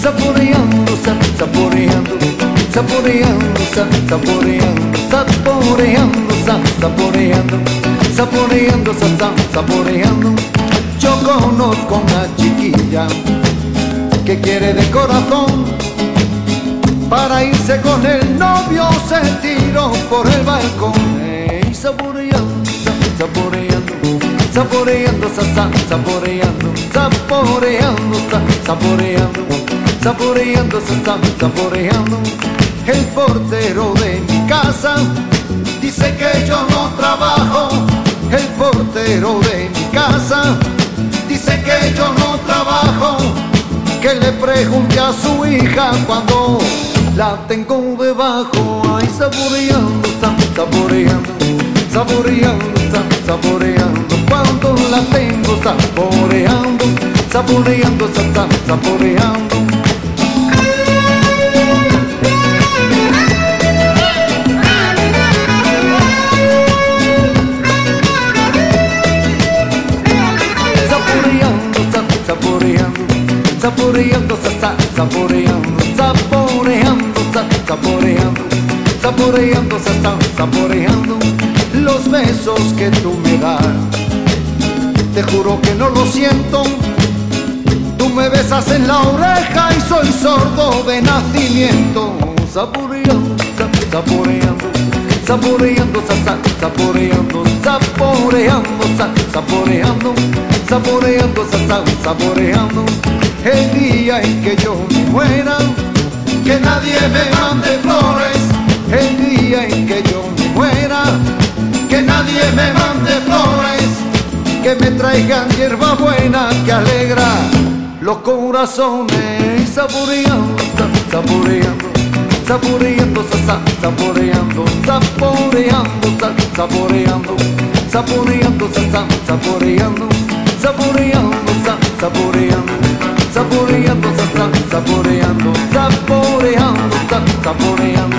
Saboreando, sa- saboreando, saboreando, sa- saboreando, saboreando, sa- saboreando, saboreando, sa- sa- saboreando. Yo conozco una chiquilla que quiere de corazón para irse con el novio se tiró por el balcón Ey, saboreando, sa- saboreando, saboreando, sa- sa- saboreando, saboreando, sa- saboreando, saboreando, sa- sa- saboreando. El portero de mi casa dice que yo no trabajo. El portero de mi casa dice que yo no trabajo que le pregunte a su hija cuando la tengo debajo. Ay, saboreando, sa- saboreando, saboreando, sa- saboreando. Cuando la tengo saboreando, saboreando, sa- sa- saboreando. saboreando, sa- saboreando, saboreando, sa- sa- saboreando, saboreando, sa- saboreando, saboreando, sa- sa- saboreando los besos que tú me das. Te juro que no lo siento. Tú me besas en la oreja y soy sordo de nacimiento. Saboreando, sa- saboreando, saboreando, sa- sa- saboreando, saboreando, sa- saboreando, saboreando, sa- sa- saboreando. El día en que yo me muera, que nadie me mande flores. El día en que yo me muera, que nadie me mande flores que me traigan hierba buena que alegra los corazones saboreando, sa- saboreando, saboreando, sa- sa- saboreando, saboreando, sa- saboreando, saboreando, sa- sa- saboreando, saboreando, sa- saboreando, saboreando, sa- sa- saboreando, saboreando, sa- saboreando,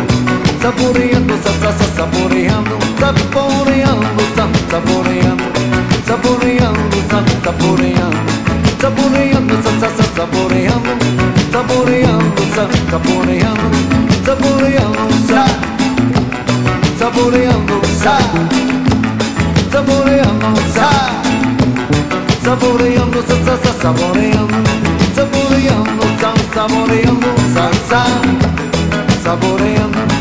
saboreando, sa- sa- sa- saboreando, saboreando, sa- saboreando, saboreando, sa- saboreando, saboreando, sa- sa- sa- saboreando, saboreando, sa- saboreando, saboreando, sa- saboreando, sa- saboreando, sa- saboreando, sa- sa- sa- saboreando, saboreando, sa- saboreando, sa- sa- saboreando.